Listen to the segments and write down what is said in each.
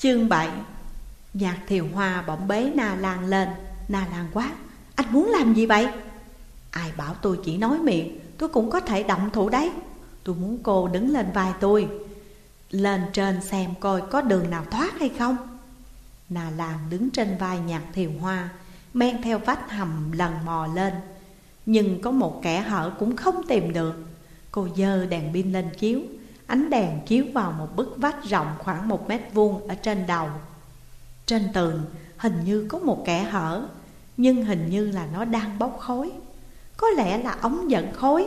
Chương 7 Nhạc thiều hoa bỗng bế Na Lan lên. Na Lan quát, Anh muốn làm gì vậy? Ai bảo tôi chỉ nói miệng, Tôi cũng có thể động thủ đấy. Tôi muốn cô đứng lên vai tôi. Lên trên xem coi có đường nào thoát hay không. Nà Lan đứng trên vai nhạc thiều hoa, Men theo vách hầm lần mò lên. Nhưng có một kẻ hở cũng không tìm được. Cô dơ đèn pin lên chiếu Ánh đèn chiếu vào một bức vách rộng khoảng một mét vuông ở trên đầu. Trên tường, hình như có một kẻ hở, Nhưng hình như là nó đang bốc khói. Có lẽ là ống dẫn khói.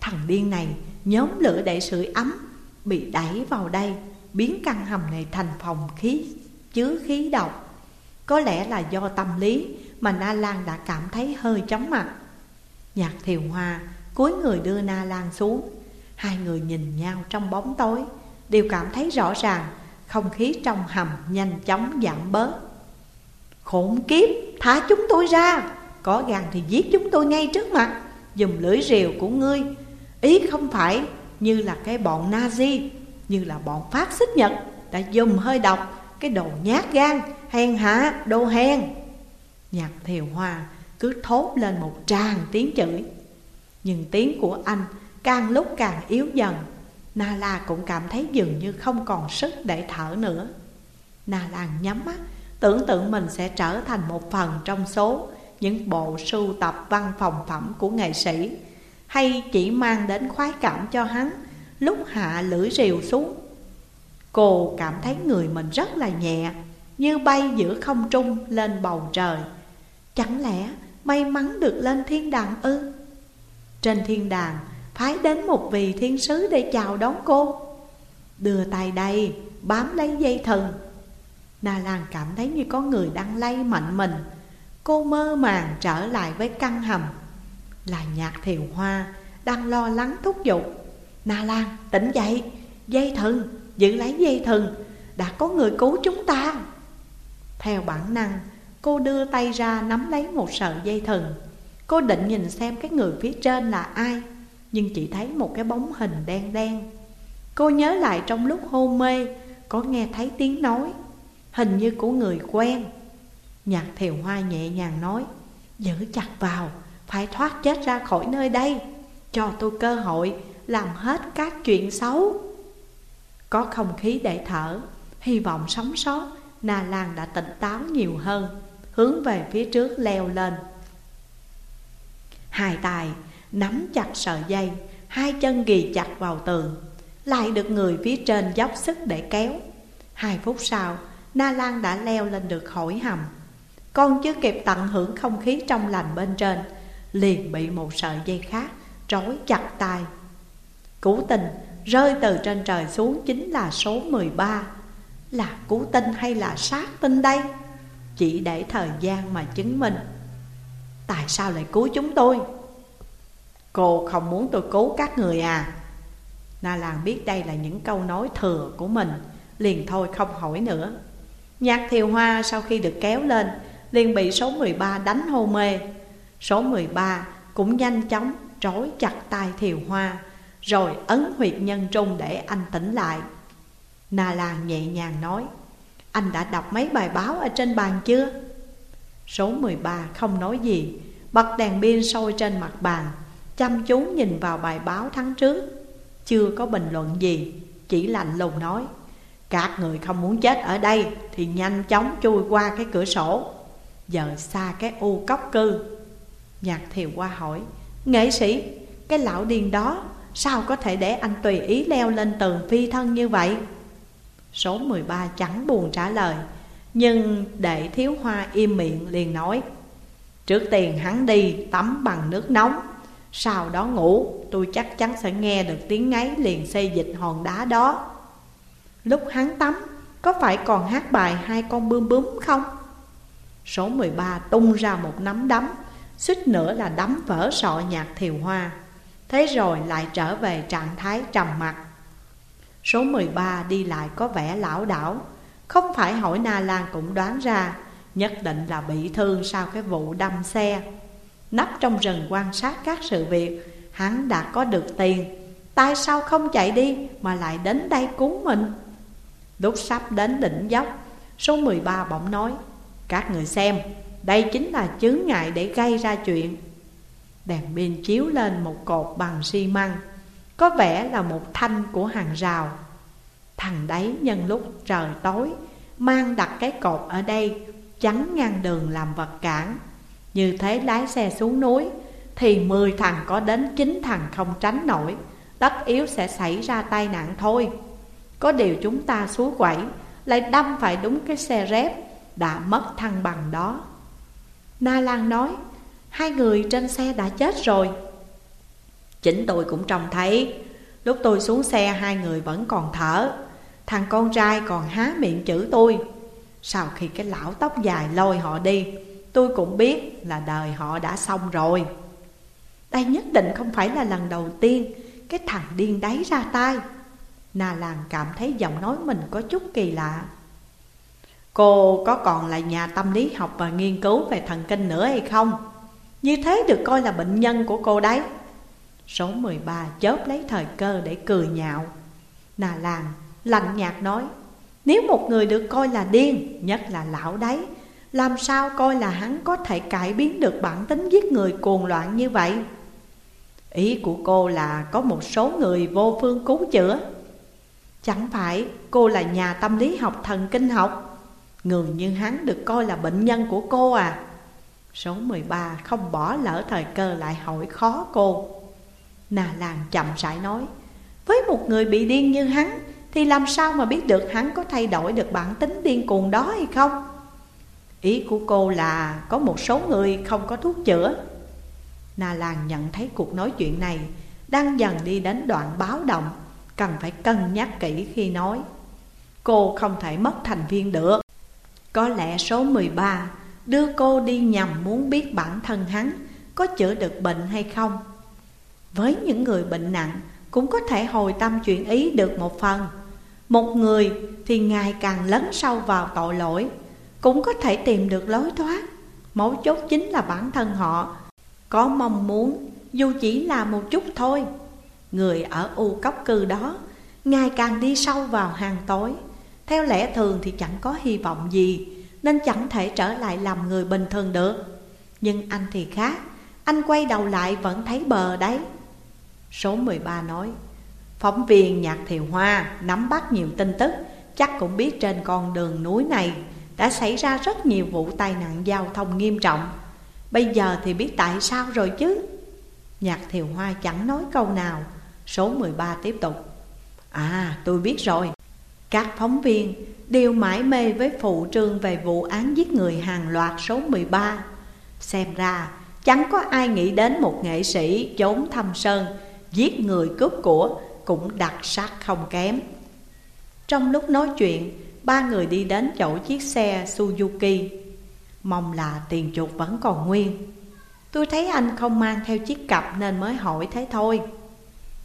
Thằng điên này, nhóm lửa để sưởi ấm, Bị đẩy vào đây, Biến căn hầm này thành phòng khí, chứa khí độc. Có lẽ là do tâm lý mà Na Lan đã cảm thấy hơi chóng mặt. Nhạc thiều hoa cúi người đưa Na Lan xuống. Hai người nhìn nhau trong bóng tối Đều cảm thấy rõ ràng Không khí trong hầm nhanh chóng giảm bớt. Khốn kiếp, thả chúng tôi ra Có gan thì giết chúng tôi ngay trước mặt Dùng lưỡi rìu của ngươi. Ý không phải như là cái bọn Nazi Như là bọn phát xích Nhật Đã dùng hơi độc Cái đồ nhát gan, hèn hạ, đồ hèn. Nhạc thiều hoa cứ thốt lên một tràng tiếng chửi. Nhưng tiếng của anh càng lúc càng yếu dần, nala cũng cảm thấy dường như không còn sức để thở nữa. Nala nhắm mắt, Tưởng tượng mình sẽ trở thành một phần trong số Những bộ sưu tập văn phòng phẩm của nghệ sĩ, Hay chỉ mang đến khoái cảm cho hắn Lúc hạ lưỡi rìu xuống. Cô cảm thấy người mình rất là nhẹ, Như bay giữa không trung lên bầu trời. Chẳng lẽ may mắn được lên thiên đàng ư? Trên thiên đàng phái đến một vị thiên sứ để chào đón cô. Đưa tay đây, bám lấy dây thần. Na Lan cảm thấy như có người đang lay mạnh mình. Cô mơ màng trở lại với căn hầm. Là nhạc thiều hoa, đang lo lắng thúc giục. Na Lan, tỉnh dậy. Dây thần, giữ lấy dây thần. Đã có người cứu chúng ta. Theo bản năng, Cô đưa tay ra nắm lấy một sợi dây thần. Cô định nhìn xem cái người phía trên là ai. Nhưng chỉ thấy một cái bóng hình đen đen. Cô nhớ lại trong lúc hôn mê, Có nghe thấy tiếng nói, Hình như của người quen. Nhạc thiều hoa nhẹ nhàng nói, Giữ chặt vào, Phải thoát chết ra khỏi nơi đây. Cho tôi cơ hội, Làm hết các chuyện xấu. Có không khí để thở, Hy vọng sống sót, Na Lan đã tỉnh táo nhiều hơn, Hướng về phía trước leo lên. Hai tài nắm chặt sợi dây, Hai chân ghì chặt vào tường, Lại được người phía trên dốc sức để kéo. Hai phút sau, Na Lan đã leo lên được khỏi hầm. Con chưa kịp tận hưởng không khí trong lành bên trên, Liền bị một sợi dây khác trói chặt tay. Cú tình rơi từ trên trời xuống chính là số 13 Là cú tinh hay là sát tinh đây? Chỉ để thời gian mà chứng minh. Tại sao lại cứu chúng tôi? Cô không muốn tôi cứu các người à? Na Lan biết đây là những câu nói thừa của mình, Liền thôi không hỏi nữa Nhạc thiều hoa sau khi được kéo lên, liền bị số 13 đánh hôn mê Số 13 cũng nhanh chóng trói chặt tay thiều hoa, Rồi ấn huyệt nhân trung để anh tỉnh lại Na Lan nhẹ nhàng nói, Anh đã đọc mấy bài báo ở trên bàn chưa? Số 13 không nói gì, Bật đèn pin sôi trên mặt bàn Chăm chú nhìn vào bài báo tháng trước. Chưa có bình luận gì, Chỉ lạnh lùng nói, các người không muốn chết ở đây Thì nhanh chóng chui qua cái cửa sổ, Giờ xa cái u cốc cư. Nhạc thiều qua hỏi, Nghệ sĩ, Cái lão điên đó Sao có thể để anh tùy ý leo lên tường phi thân như vậy? Số 13 chẳng buồn trả lời, Nhưng để thiếu hoa im miệng liền nói, Trước tiên hắn đi tắm bằng nước nóng sau đó ngủ, Tôi chắc chắn sẽ nghe được tiếng ngáy liền xây dịch hòn đá đó. Lúc hắn tắm, Có phải còn hát bài hai con bướm bướm không? Số 13 tung ra một nắm đấm, Suýt nữa là đấm vỡ sọ nhạc thiều hoa. Thế rồi lại trở về trạng thái trầm mặc. Số 13 đi lại có vẻ lão đảo. Không phải hỏi Na Lan cũng đoán ra, Nhất định là bị thương sau cái vụ đâm xe. Nấp trong rừng quan sát các sự việc. Hắn đã có được tiền. Tại sao không chạy đi mà lại đến đây cứu mình? Lúc sắp đến đỉnh dốc, Số 13 bỗng nói, Các người xem, Đây chính là chướng ngại để gây ra chuyện. Đèn pin chiếu lên một cột bằng xi măng, Có vẻ là một thanh của hàng rào. Thằng đấy nhân lúc trời tối, Mang đặt cái cột ở đây, Chắn ngang đường làm vật cản. Như thế lái xe xuống núi, Thì 10 thằng có đến 9 thằng không tránh nổi, Tất yếu sẽ xảy ra tai nạn thôi. Có điều chúng ta xuống quẩy, Lại đâm phải đúng cái xe rép Đã mất thăng bằng đó. Na Lan nói, Hai người trên xe đã chết rồi. Chính tôi cũng trông thấy, Lúc tôi xuống xe hai người vẫn còn thở, Thằng con trai còn há miệng chữ tôi. Sau khi cái lão tóc dài lôi họ đi Tôi cũng biết là đời họ đã xong rồi. Đây nhất định không phải là lần đầu tiên Cái thằng điên đáy ra tay. Nà làng cảm thấy giọng nói mình có chút kỳ lạ. Cô có còn là nhà tâm lý học và nghiên cứu về thần kinh nữa hay không? Như thế được coi là bệnh nhân của cô đấy. Số 13 chớp lấy thời cơ để cười nhạo. Nà làng lạnh nhạt nói Nếu một người được coi là điên, nhất là lão đấy làm sao coi là hắn có thể cải biến được bản tính giết người cuồng loạn như vậy? Ý của cô là có một số người vô phương cứu chữa. Chẳng phải cô là nhà tâm lý học thần kinh học? Người như hắn được coi là bệnh nhân của cô à? Số 13 không bỏ lỡ thời cơ lại hỏi khó cô. Nà làng chậm rãi nói, Với một người bị điên như hắn Thì làm sao mà biết được hắn có thay đổi được bản tính điên cuồng đó hay không? Ý của cô là có một số người không có thuốc chữa Nà làng nhận thấy cuộc nói chuyện này Đang dần đi đến đoạn báo động Cần phải cân nhắc kỹ khi nói Cô không thể mất thành viên được Có lẽ số 13 đưa cô đi nhằm muốn biết bản thân hắn có chữa được bệnh hay không. Với những người bệnh nặng cũng có thể hồi tâm chuyện ý được một phần. Một người thì ngày càng lấn sâu vào tội lỗi, cũng có thể tìm được lối thoát. Mấu chốt chính là bản thân họ có mong muốn, dù chỉ là một chút thôi. Người ở u cốc cư đó, ngày càng đi sâu vào hàng tối. Theo lẽ thường thì chẳng có hy vọng gì, nên chẳng thể trở lại làm người bình thường được Nhưng anh thì khác Anh quay đầu lại vẫn thấy bờ đấy Số 13 nói, Phóng viên Nhạc Thiều Hoa nắm bắt nhiều tin tức, Chắc cũng biết trên con đường núi này đã xảy ra rất nhiều vụ tai nạn giao thông nghiêm trọng. Bây giờ thì biết tại sao rồi chứ? Nhạc Thiều Hoa chẳng nói câu nào. Số 13 tiếp tục. À tôi biết rồi. Các phóng viên đều mãi mê với phụ trương về vụ án giết người hàng loạt số 13. Xem ra chẳng có ai nghĩ đến một nghệ sĩ trốn thâm sơn, giết người cướp của cũng đặc sắc không kém. Trong lúc nói chuyện, ba người đi đến chỗ chiếc xe Suzuki. Mong là tiền chuột vẫn còn nguyên. Tôi thấy anh không mang theo chiếc cặp nên mới hỏi thế thôi.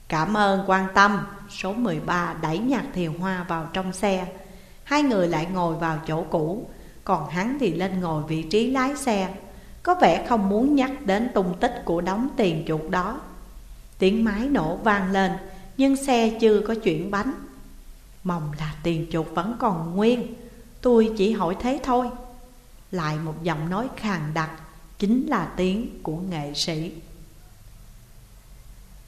Cảm ơn quan tâm, số 13 đẩy nhạc thiều hoa vào trong xe. Hai người lại ngồi vào chỗ cũ Còn hắn thì lên ngồi vị trí lái xe Có vẻ không muốn nhắc đến tung tích của đống tiền chuột đó Tiếng máy nổ vang lên Nhưng xe chưa có chuyển bánh Mong là tiền chuột vẫn còn nguyên. Tôi chỉ hỏi thế thôi. Lại một giọng nói khàn đặc, Chính là tiếng của nghệ sĩ.